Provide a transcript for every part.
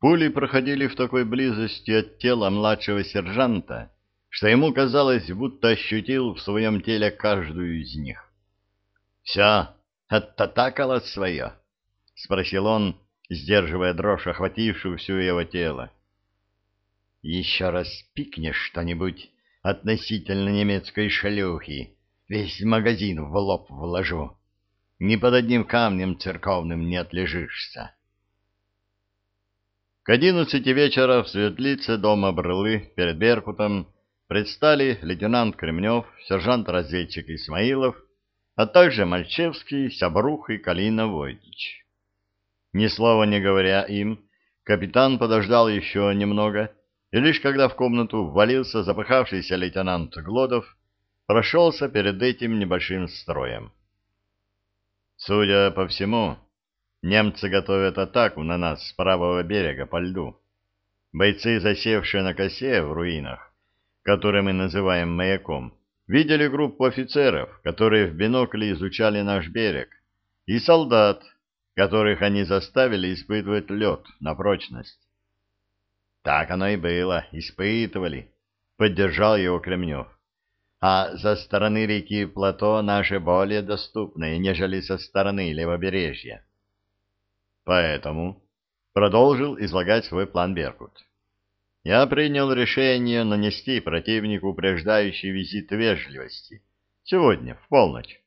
Пули проходили в такой близости от тела младшего сержанта, что ему казалось, будто ощутил в своем теле каждую из них. — Все, оттатакало свое? — спросил он, сдерживая дрожь, охватившую все его тело. — Еще раз пикнешь что-нибудь относительно немецкой шлюхи, весь магазин в лоб вложу. Ни под одним камнем церковным не отлежишься. К одиннадцати вечера в светлице дома Брылы перед Беркутом предстали лейтенант Кремнев, сержант-разведчик Исмаилов, а также Мальчевский, Сябрух и Калина Войтич. Ни слова не говоря им, капитан подождал еще немного, и лишь когда в комнату ввалился запыхавшийся лейтенант Глодов, прошелся перед этим небольшим строем. Судя по всему, немцы готовят атаку на нас с правого берега по льду. Бойцы, засевшие на косе в руинах, которые мы называем маяком, видели группу офицеров, которые в бинокле изучали наш берег, и солдат, которых они заставили испытывать лед на прочность. Так оно и было, испытывали, поддержал его Кремнев а со стороны реки Плато наши более доступны, нежели со стороны левобережья. Поэтому продолжил излагать свой план Беркут. Я принял решение нанести противнику упреждающий визит вежливости. Сегодня, в полночь.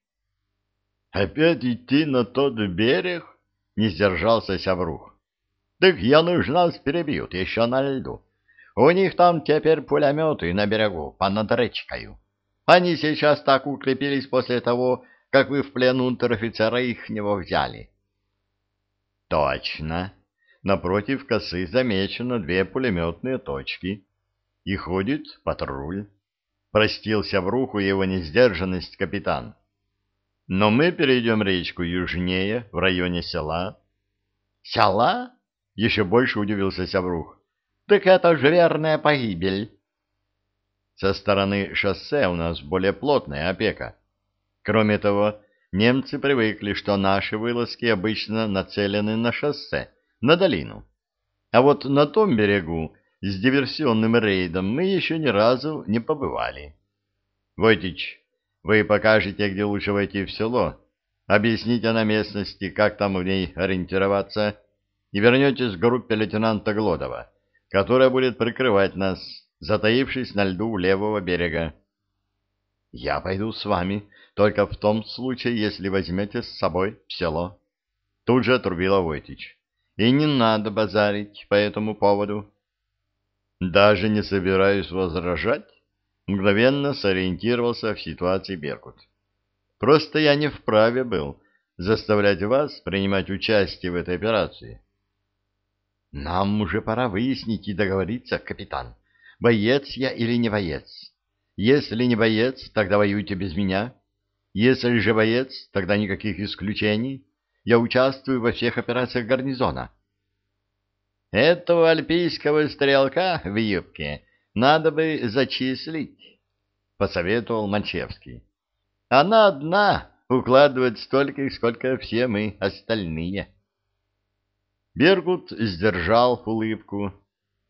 «Опять идти на тот берег?» — не сдержался Сябрух. «Так я нужно нас перебьют еще на льду. У них там теперь пулеметы на берегу, понад речкою. Они сейчас так укрепились после того, как вы в плен унтер-офицера ихнего взяли. Точно. Напротив косы замечено две пулеметные точки. И ходит патруль. Простился в руху его несдержанность капитан. Но мы перейдем речку южнее, в районе села. Села? Еще больше удивился Сябрух. Так это же верная погибель. Со стороны шоссе у нас более плотная опека. Кроме того, немцы привыкли, что наши вылазки обычно нацелены на шоссе, на долину. А вот на том берегу с диверсионным рейдом мы еще ни разу не побывали. Войтич, вы покажете, где лучше войти в село, объясните на местности, как там в ней ориентироваться, и вернетесь к группе лейтенанта Глодова, которая будет прикрывать нас затаившись на льду левого берега. — Я пойду с вами, только в том случае, если возьмете с собой в село. Тут же отрубила Войтич. — И не надо базарить по этому поводу. — Даже не собираюсь возражать, мгновенно сориентировался в ситуации Беркут. Просто я не вправе был заставлять вас принимать участие в этой операции. — Нам уже пора выяснить и договориться, капитан, боец я или не боец. Если не боец, тогда воюйте без меня. Если же боец, тогда никаких исключений. Я участвую во всех операциях гарнизона. Этого альпийского стрелка в юбке надо бы зачислить, посоветовал Манчевский. Она одна укладывает столько, сколько все мы остальные. Бергут сдержал улыбку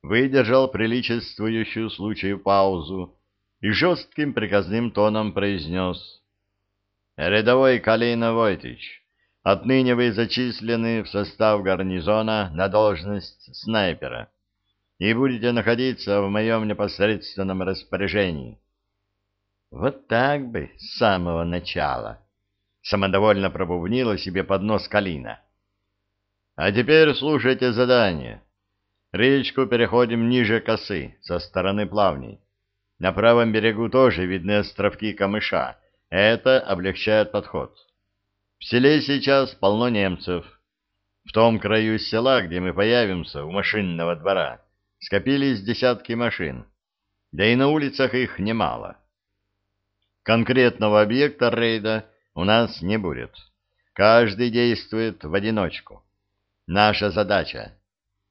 выдержал приличествующую случаю паузу и жестким приказным тоном произнес. «Рядовой Калина Войтич, отныне вы зачислены в состав гарнизона на должность снайпера и будете находиться в моем непосредственном распоряжении». «Вот так бы, с самого начала!» — самодовольно пробубнила себе под нос Калина. «А теперь слушайте задание». Речку переходим ниже косы, со стороны плавней. На правом берегу тоже видны островки камыша. Это облегчает подход. В селе сейчас полно немцев. В том краю села, где мы появимся, у машинного двора, скопились десятки машин. Да и на улицах их немало. Конкретного объекта рейда у нас не будет. Каждый действует в одиночку. Наша задача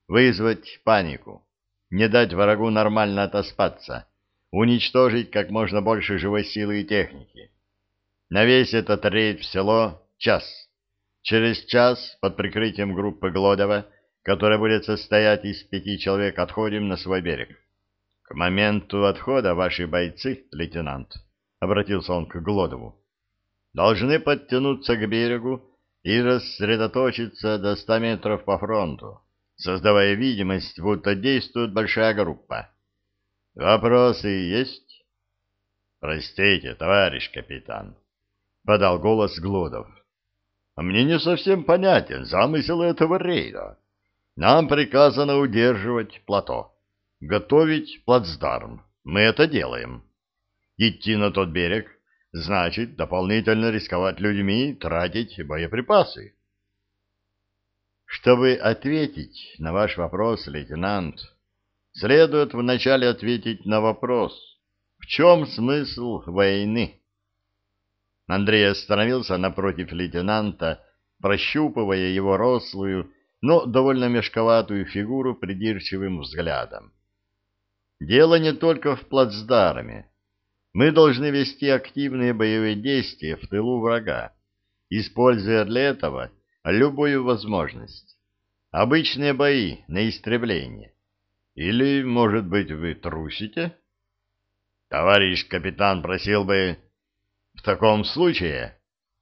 вызвать панику, не дать врагу нормально отоспаться, уничтожить как можно больше живой силы и техники. На весь этот рейд в село час. Через час под прикрытием группы Глодова которая будет состоять из пяти человек, отходим на свой берег. К моменту отхода ваши бойцы, лейтенант, — обратился он к Глодову, — должны подтянуться к берегу и рассредоточиться до ста метров по фронту, создавая видимость, будто действует большая группа. Вопросы есть? Простите, товарищ капитан, — подал голос Глодов. Мне не совсем понятен замысел этого рейда. Нам приказано удерживать плато, готовить плацдарм. Мы это делаем. Идти на тот берег значит дополнительно рисковать людьми, тратить боеприпасы. Чтобы ответить на ваш вопрос, лейтенант, следует вначале ответить на вопрос, в чем смысл войны? Андрей остановился напротив лейтенанта, прощупывая его рослую, но довольно мешковатую фигуру придирчивым взглядом. Дело не только в плацдарме. Мы должны вести активные боевые действия в тылу врага, используя для этого любую возможность. Обычные бои на истребление. Или, может быть, вы трусите? Товарищ капитан просил бы... В таком случае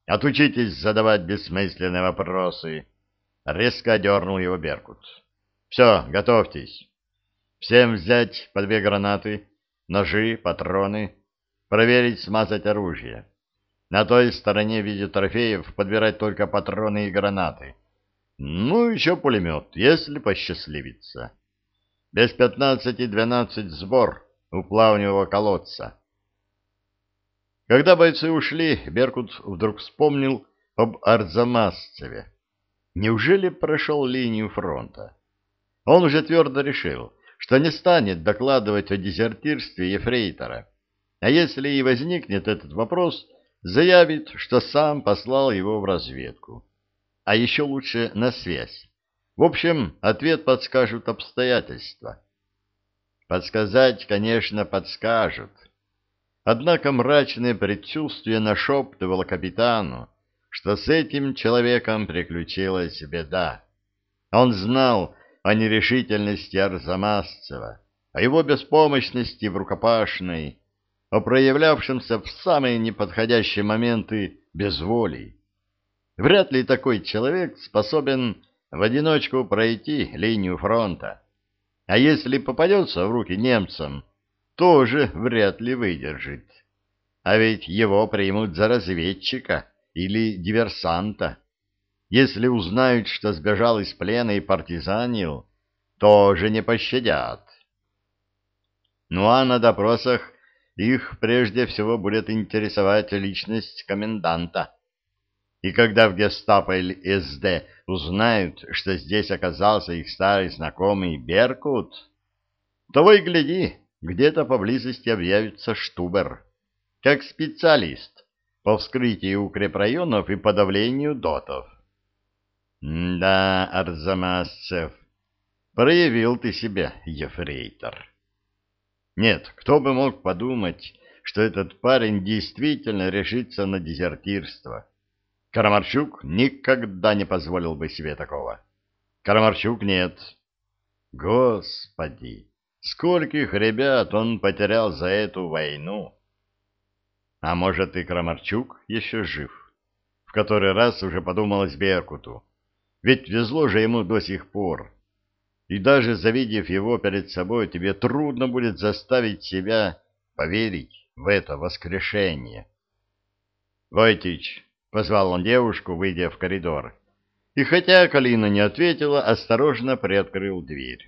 отучитесь задавать бессмысленные вопросы. Резко одернул его Беркут. Все, готовьтесь. Всем взять по две гранаты, ножи, патроны, проверить, смазать оружие. На той стороне в виде трофеев подбирать только патроны и гранаты. Ну, еще пулемет, если посчастливится. Без пятнадцати-двенадцать сбор у плавневого колодца. Когда бойцы ушли, Беркут вдруг вспомнил об Арзамасцеве. Неужели прошел линию фронта? Он уже твердо решил, что не станет докладывать о дезертирстве ефрейтора. А если и возникнет этот вопрос, заявит, что сам послал его в разведку. А еще лучше на связь. В общем, ответ подскажут обстоятельства. Подсказать, конечно, подскажут. Однако мрачное предчувствие нашептывало капитану, что с этим человеком приключилась беда. Он знал о нерешительности Арзамасцева, о его беспомощности в рукопашной, о проявлявшемся в самые неподходящие моменты безволии. Вряд ли такой человек способен в одиночку пройти линию фронта. А если попадется в руки немцам, тоже вряд ли выдержит. А ведь его примут за разведчика или диверсанта. Если узнают, что сбежал из плена и партизанил, тоже не пощадят. Ну а на допросах их прежде всего будет интересовать личность коменданта. И когда в гестапо или СД узнают, что здесь оказался их старый знакомый Беркут, того и гляди, где-то поблизости объявится Штубер, как специалист по вскрытию укрепрайонов и подавлению дотов. да, Арзамасцев, проявил ты себя, ефрейтор. Нет, кто бы мог подумать, что этот парень действительно решится на дезертирство. Карамарчук никогда не позволил бы себе такого. Карамарчук нет. Господи! Скольких ребят он потерял за эту войну? А может, и Крамарчук еще жив? В который раз уже подумалось Беркуту. Ведь везло же ему до сих пор. И даже завидев его перед собой, тебе трудно будет заставить себя поверить в это воскрешение. «Войтич», — позвал он девушку, выйдя в коридор. И хотя Калина не ответила, осторожно приоткрыл дверь.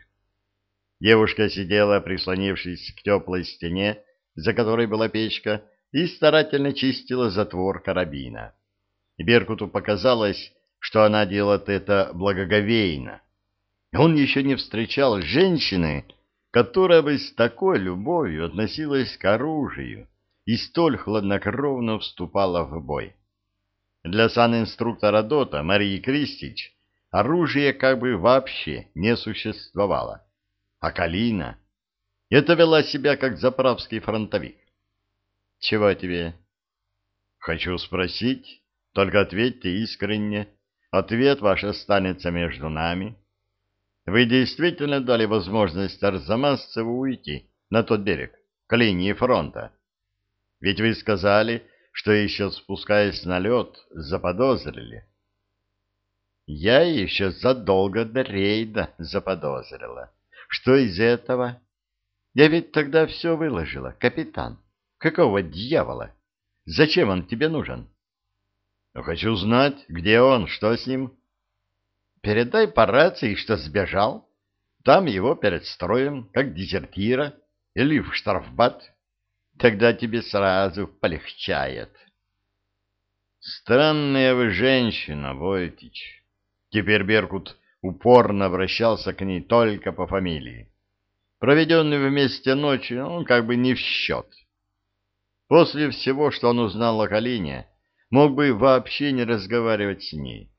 Девушка сидела, прислонившись к теплой стене, за которой была печка, и старательно чистила затвор карабина. Беркуту показалось, что она делает это благоговейно. Он еще не встречал женщины, которая бы с такой любовью относилась к оружию и столь хладнокровно вступала в бой. Для санинструктора ДОТа Марии Кристич оружие как бы вообще не существовало. А Калина? Это вела себя как заправский фронтовик. Чего тебе? Хочу спросить, только ответьте искренне. Ответ ваш останется между нами. вы действительно дали возможность Арзамасцеву уйти на тот берег, к линии фронта? Ведь вы сказали, что еще спускаясь на лед, заподозрили. Я еще задолго до рейда заподозрила. Что из этого? Я ведь тогда все выложила, капитан. Какого дьявола? Зачем он тебе нужен? Ну, хочу знать, где он, что с ним. Передай по рации, что сбежал. Там его перед строем, как дезертира, или в штрафбат. Тогда тебе сразу полегчает. Странная вы женщина, Войтич. Теперь Беркут упорно обращался к ней только по фамилии. Проведенный вместе ночи он как бы не в счет. После всего, что он узнал о Калине, мог бы вообще не разговаривать с ней,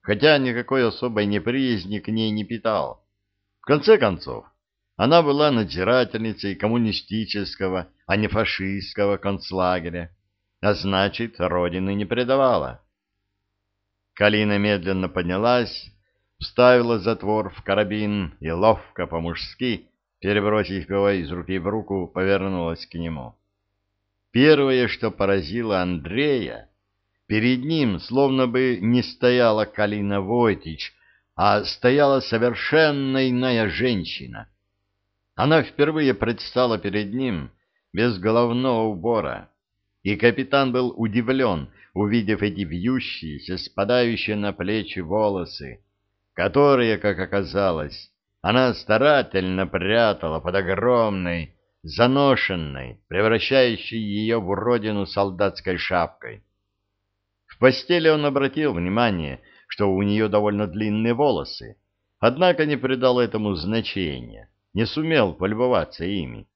хотя никакой особой неприязни к ней не питал. В конце концов, она была надзирательницей коммунистического, а не фашистского концлагеря, а значит, родины не предавала. Калина медленно поднялась, вставила затвор в карабин и ловко по-мужски, перебросив его из руки в руку, повернулась к нему. Первое, что поразило Андрея, перед ним словно бы не стояла Калина Войтич, а стояла совершенно иная женщина. Она впервые предстала перед ним без головного убора, и капитан был удивлен, увидев эти вьющиеся, спадающие на плечи волосы, которые, как оказалось, она старательно прятала под огромной, заношенной, превращающей ее в уродину солдатской шапкой. В постели он обратил внимание, что у нее довольно длинные волосы, однако не придал этому значения, не сумел полюбоваться ими.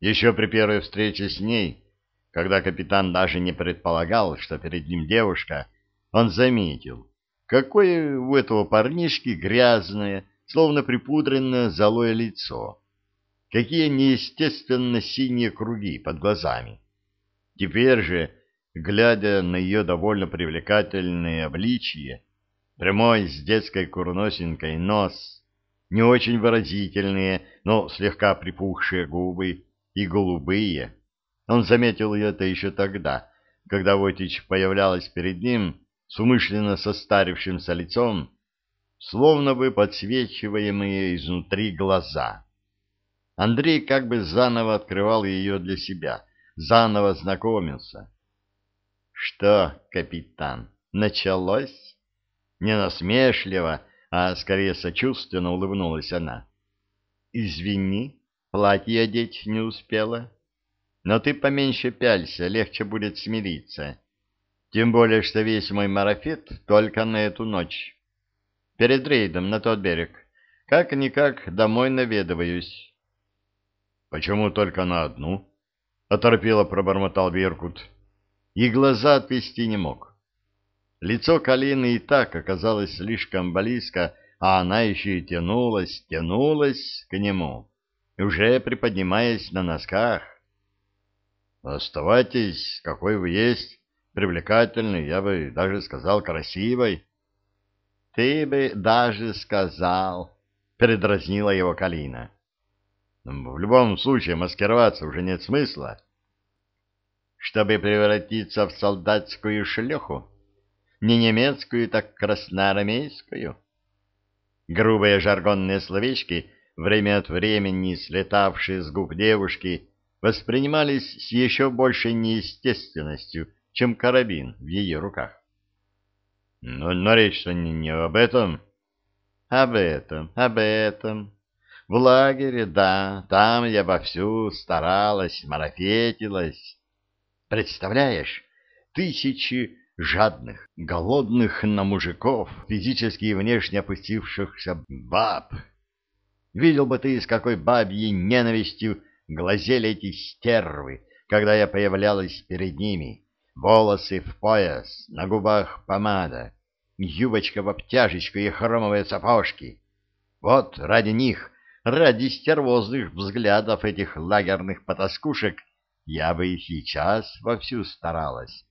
Еще при первой встрече с ней, когда капитан даже не предполагал, что перед ним девушка, он заметил, какое у этого парнишки грязное, словно припудренное золое лицо. Какие неестественно синие круги под глазами. Теперь же, глядя на ее довольно привлекательное обличие, прямой с детской курносинкой нос, не очень выразительные, но слегка припухшие губы и голубые, он заметил это еще тогда, когда Войтич появлялась перед ним с умышленно состарившимся лицом, словно бы подсвечиваемые изнутри глаза. Андрей как бы заново открывал ее для себя, заново знакомился. «Что, капитан, началось?» Не насмешливо, а скорее сочувственно улыбнулась она. «Извини, платье одеть не успела. Но ты поменьше пялься, легче будет смириться. Тем более, что весь мой марафет только на эту ночь. Перед рейдом на тот берег. Как-никак домой наведываюсь. — Почему только на одну? — оторопело пробормотал Беркут. И глаза отвести не мог. Лицо Калины и так оказалось слишком близко, а она еще и тянулась, тянулась к нему, уже приподнимаясь на носках. — Оставайтесь, какой вы есть привлекательной, я бы даже сказал красивой. — Ты бы даже сказал, — передразнила его Калина. — В любом случае маскироваться уже нет смысла. — Чтобы превратиться в солдатскую шлюху? Не немецкую, так красноармейскую? Грубые жаргонные словечки, время от времени слетавшие с губ девушки, воспринимались с еще большей неестественностью, чем карабин в ее руках. Но, но речь-то не, не об этом. Об этом, об этом. В лагере, да, там я вовсю старалась, марафетилась. Представляешь, тысячи жадных, голодных на мужиков, физически и внешне опустившихся баб. Видел бы ты, с какой бабьей ненавистью глазели эти стервы, когда я появлялась перед ними волосы в пояс, на губах помада, юбочка в обтяжечку и хромовые сапожки. Вот ради них, ради стервозных взглядов этих лагерных потаскушек, я бы и сейчас вовсю старалась. —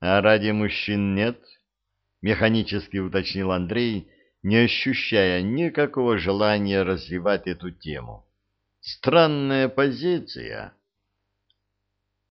А ради мужчин нет? — механически уточнил Андрей, не ощущая никакого желания развивать эту тему. Странная позиция.